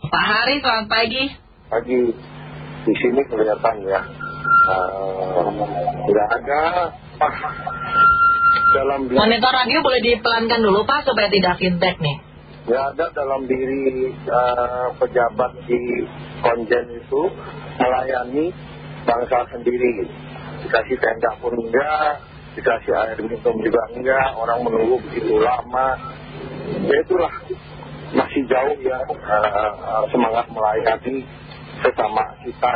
Pak Hari, selamat pagi. Pagi, di sini kelihatan ya, nggak ada pas dalam diri, Monitor radio boleh dipelankan dulu Pak supaya tidak feedback nih. nggak ada dalam diri eh, pejabat di konjen itu melayani bangsa sendiri. Dikasih tenda pun enggak, dikasih air minum juga enggak, orang menunggu begitu lama. Ya itulah masih jauh ya eh, semangat melayani sesama kita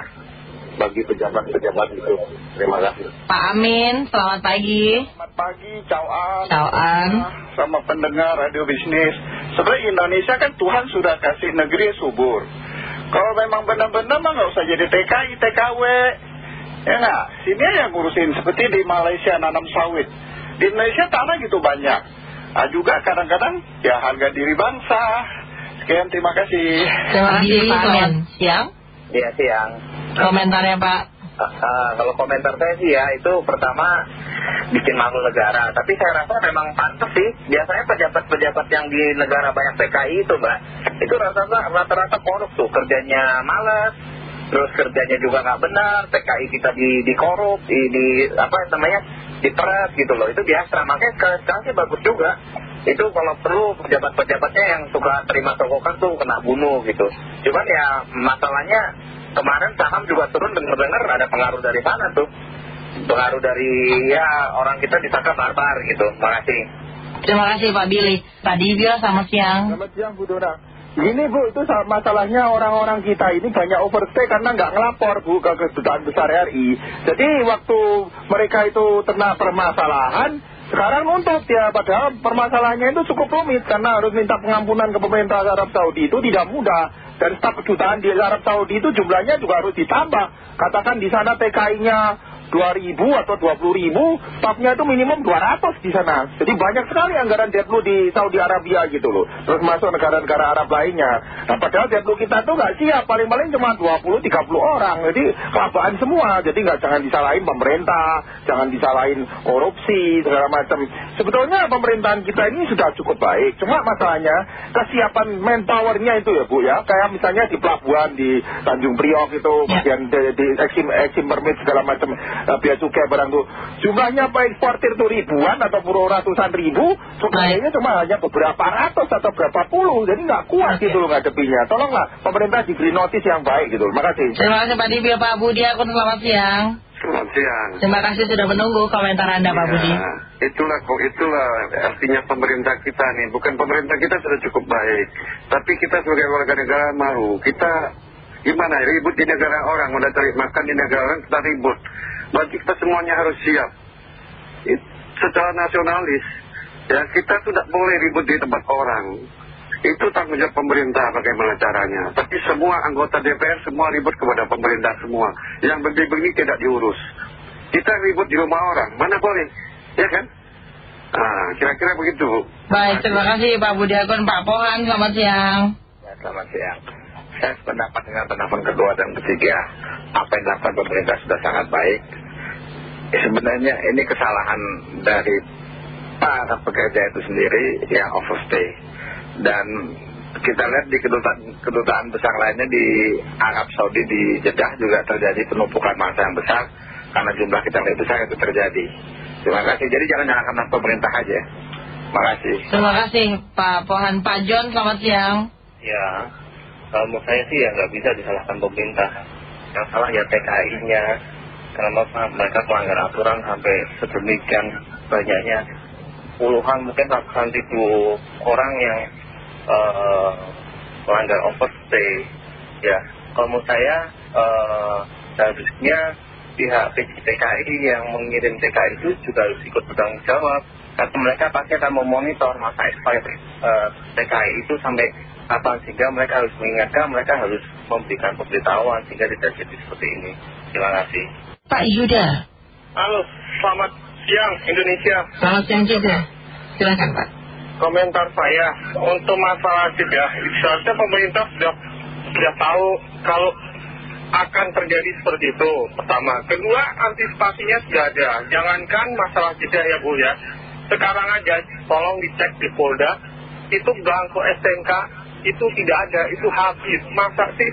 bagi pejabat-pejabat itu. Terima kasih. Pak Amin, selamat pagi. Selamat pagi, Cauan. Cauan. Sama pendengar radio bisnis. Sebenarnya Indonesia kan Tuhan sudah kasih negeri subur. Kalau memang benar-benar mah nggak usah jadi TKI, TKW. Ya nggak? Sini yang ngurusin seperti di Malaysia nanam sawit. Di Indonesia tanah gitu banyak. Ah juga kadang-kadang ya harga diri bangsa. Sekian, terima kasih. Terima kasih Pak Amin. Siang, Iya siang. komentarnya Pak. Ah, ah, kalau komentar saya sih ya itu pertama bikin malu negara. Tapi saya rasa memang pantas sih. Biasanya pejabat-pejabat yang di negara banyak PKI itu mbak, itu rata-rata rata-rata korup tuh. Kerjanya males, terus kerjanya juga nggak benar. PKI kita di dikorup, di, di apa namanya diperas gitu loh. Itu biasa. Makanya sekarang, sekarang sih bagus juga. Itu kalau perlu pejabat-pejabatnya yang suka terima sogokan tuh kena bunuh gitu. Cuman ya masalahnya kemarin saham juga turun dengar-dengar ada pengaruh dari sana tuh. Pengaruh dari ya orang kita disangka barbar gitu. Makasih. Terima kasih Pak Billy. Pak Divya, selamat siang. Selamat siang Bu Dona. Gini Bu, itu sa- masalahnya orang-orang kita ini banyak overstay karena nggak ngelapor Bu ke kedutaan besar RI. Jadi waktu mereka itu kena permasalahan, sekarang nuntut ya. Padahal permasalahannya itu cukup rumit karena harus minta pengampunan ke pemerintah Arab Saudi itu tidak mudah. Dan staf kedutaan di Arab Saudi itu jumlahnya juga harus ditambah. Katakan di sana TKI-nya 2.000 atau 20.000, stafnya itu minimum 200 di sana. Jadi banyak sekali anggaran Deplu di Saudi Arabia gitu loh. Terus masuk negara-negara Arab lainnya. Nah padahal Deplu kita tuh nggak siap, paling-paling cuma 20-30 orang. Jadi kelabaan semua. Jadi nggak jangan disalahin pemerintah, jangan disalahin korupsi, segala macam. Sebetulnya pemerintahan kita ini sudah cukup baik. Cuma masalahnya kesiapan manpowernya itu ya Bu ya. Kayak misalnya di pelabuhan di Tanjung Priok itu, Ya. bagian di, di eksim, eksim permit segala macam biaya cukai barang tuh jumlahnya apa eksportir tuh ribuan atau puluh ratusan ribu sukainya cuma hanya beberapa ratus atau berapa puluh jadi nggak kuat gitu loh ngadepinya tolonglah pemerintah diberi notis yang baik gitu loh makasih Terima kasih Pak Divya, Pak Budi Akun, selamat siang. Selamat siang. Terima kasih sudah menunggu komentar Anda Pak Budi. Ya, itulah kok itulah artinya pemerintah kita nih. Bukan pemerintah kita sudah cukup baik, tapi kita sebagai warga negara malu. Kita gimana ribut di negara orang, udah cari makan di negara orang kita ribut. Berarti kita semuanya harus siap. It- secara nasionalis, ya kita tidak boleh ribut di tempat orang. Itu tanggung jawab pemerintah bagaimana caranya. Tapi semua anggota DPR semua ribut kepada pemerintah semua. Yang begini tidak diurus. Kita ribut di rumah orang, mana boleh, ya kan? Nah, kira-kira begitu, Bu. Baik, terima kasih Pak Budi Akun, Pak Pohan, selamat siang. Ya, selamat siang. Saya sependapat dengan pendapat kedua dan ketiga. Apa yang dilakukan pemerintah sudah sangat baik. Ya, sebenarnya ini kesalahan dari para pekerja itu sendiri yang overstay. Dan kita lihat di kedutaan, kedutaan besar lainnya di Arab Saudi, di Jeddah juga terjadi penumpukan massa yang besar. Karena jumlah kita yang lebih besar itu terjadi. Terima kasih. Jadi jangan nyalakan pemerintah aja. Terima kasih. Terima kasih Pak Pohan. Pak John, selamat siang. Ya, kalau menurut saya sih ya nggak bisa disalahkan pemerintah. Yang salah ya TKI-nya. Karena mereka melanggar aturan sampai sedemikian banyaknya. Puluhan mungkin ratusan ribu orang yang eh, melanggar overstay. Ya, kalau menurut saya eh, seharusnya pihak TKI yang mengirim TKI itu juga harus ikut bertanggung jawab. Karena mereka pasti akan memonitor masa expired eh, TKI itu sampai kapan sehingga mereka harus mengingatkan, mereka harus memberikan pemberitahuan sehingga tidak jadi seperti ini. Terima kasih. Pak Yuda, halo selamat siang Indonesia selamat siang juga. Silakan Pak. komentar saya untuk masalah ya seharusnya pemerintah sudah sudah tahu kalau akan terjadi seperti itu pertama kedua antisipasinya sudah ada jangankan masalah jeda ya Bu ya sekarang aja tolong dicek di Polda itu belangko STNK itu tidak ada, itu habis. Masa sih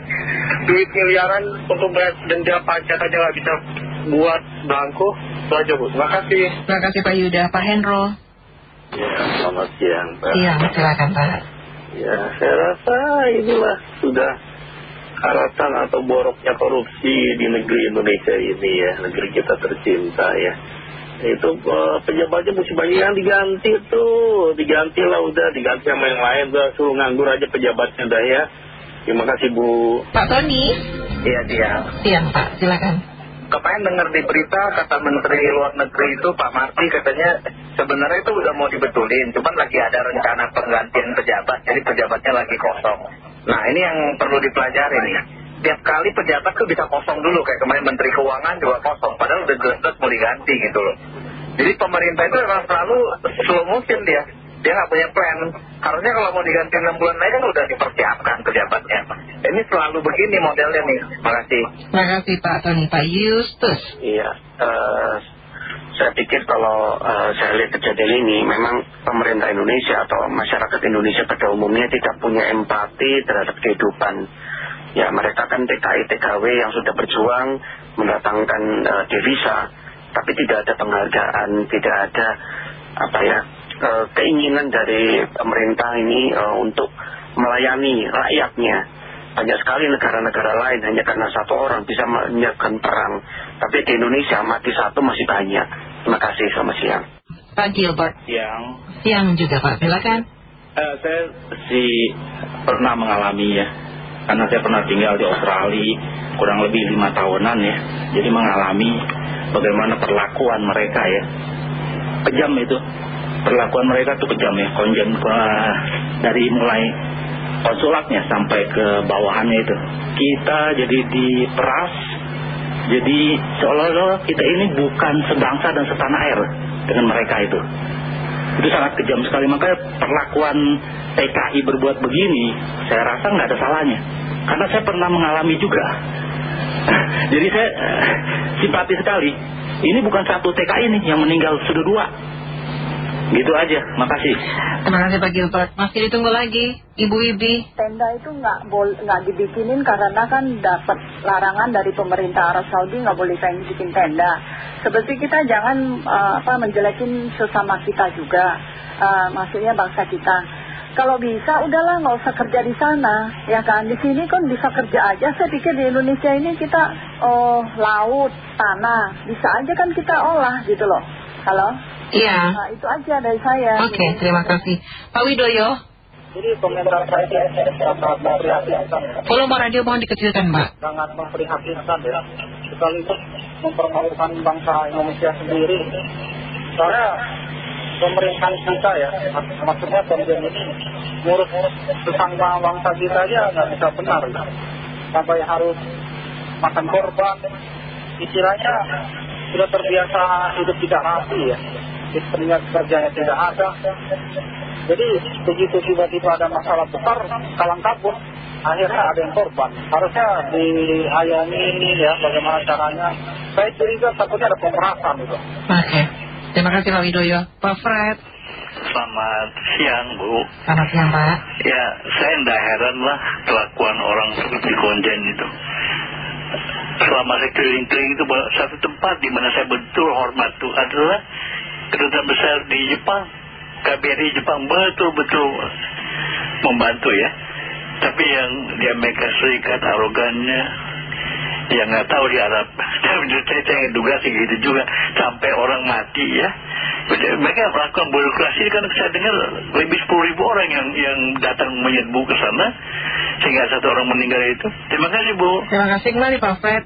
duit miliaran untuk bayar denda pajak aja nggak bisa buat bangku? Itu aja Bu, terima kasih. Terima kasih Pak Yuda. Pak Hendro. Ya, selamat siang Pak. Iya, silakan Pak. Ya, saya rasa inilah sudah karatan atau boroknya korupsi di negeri Indonesia ini ya, negeri kita tercinta ya. Itu eh, pejabatnya mesti banyak yang diganti tuh, diganti lah udah, diganti sama yang lain, udah suruh nganggur aja pejabatnya dah ya. Terima kasih Bu. Pak Tony. Iya, dia. Siang Pak, silakan. Kemarin dengar di berita kata Menteri Luar Negeri itu Pak Marti katanya sebenarnya itu udah mau dibetulin, cuman lagi ada rencana penggantian pejabat, jadi pejabatnya lagi kosong. Nah ini yang perlu dipelajari nih. Tiap kali pejabat tuh bisa kosong dulu, kayak kemarin Menteri Keuangan juga kosong, padahal udah jelas-jelas mau diganti gitu loh. Jadi pemerintah itu memang selalu slow motion dia, dia nggak punya plan. Harusnya kalau mau diganti 6 bulan lagi kan udah dipersiapkan pejabatnya. Ini selalu begini modelnya nih. Makasih. Terima kasih Pak Tony. Pak Yustus. Iya, eh, saya pikir kalau eh, saya lihat kejadian ini memang pemerintah Indonesia atau masyarakat Indonesia pada umumnya tidak punya empati terhadap kehidupan. Ya mereka kan TKI TKW yang sudah berjuang mendatangkan eh, devisa, tapi tidak ada penghargaan, tidak ada apa ya keinginan dari pemerintah ini eh, untuk melayani rakyatnya. Banyak sekali negara-negara lain hanya karena satu orang bisa menyiapkan perang. Tapi di Indonesia mati satu masih banyak. Terima kasih, selamat siang. Pak Gilbert. Yang Siang juga Pak, silakan. eh, saya sih pernah mengalami ya, karena saya pernah tinggal di Australia kurang lebih lima tahunan ya, jadi mengalami bagaimana perlakuan mereka ya, kejam itu, perlakuan mereka tuh kejam ya, konjen eh, dari mulai konsulatnya sampai ke bawahannya itu, kita jadi diperas, jadi seolah-olah kita ini bukan sebangsa dan setanah air dengan mereka itu. Itu sangat kejam sekali. Makanya perlakuan TKI berbuat begini saya rasa nggak ada salahnya. Karena saya pernah mengalami juga. Jadi saya eh, simpati sekali. Ini bukan satu TKI nih yang meninggal sudah dua gitu aja makasih Terima kasih Pak Gilbert. Masih ditunggu lagi Ibu Ibi. tenda itu nggak nggak dibikinin karena kan dapat larangan dari pemerintah Arab Saudi nggak boleh pengen bikin tenda. Seperti kita jangan eh, apa menjelekin sesama kita juga, Eh, maksudnya bangsa kita. Kalau bisa udahlah nggak usah kerja di sana, ya kan? Di sini kan bisa kerja aja. Saya pikir di Indonesia ini kita oh laut, tanah, bisa aja kan kita olah gitu loh. Halo? Iya. Nah, itu aja dari saya. Oke, terima kasih. Pak Widoyo. Jadi komentar saya sangat memprihatinkan, Volume radio mohon dikecilkan Mbak. sangat memprihatinkan ya. Sekaligus mempermalukan bangsa Indonesia sendiri. Soalnya pemerintahan kita ya, mak- maksudnya pemerintahan ini ngurus sesama bangsa kita aja nggak bisa benar. ya. Sampai harus makan korban. Istilahnya sudah terbiasa hidup tidak rapi ya. Istrinya kerjanya tidak ada. Jadi begitu tiba-tiba ada masalah besar, kalang kabut, akhirnya ada yang korban. Harusnya diayomi ya bagaimana caranya. Saya curiga takutnya ada pemerasan itu. Oke. Terima kasih Pak Widoyo. Pak Fred. Selamat siang Bu Selamat siang Pak. Ya saya tidak heran lah kelakuan orang seperti konjen itu Selama saya keliling-keliling itu Satu tempat di mana saya betul hormat itu adalah Kedutaan besar di Jepang. KBRI Jepang betul-betul membantu ya. Tapi yang di Amerika Serikat arogannya yang nggak tahu di Arab saya, saya duga sih gitu juga. Sampai orang mati ya. Mereka melakukan birokrasi kan saya dengar lebih 10 ribu orang yang yang datang menyerbu ke sana sehingga satu orang meninggal itu terima kasih Bu Terima kasih kembali Pak Fred.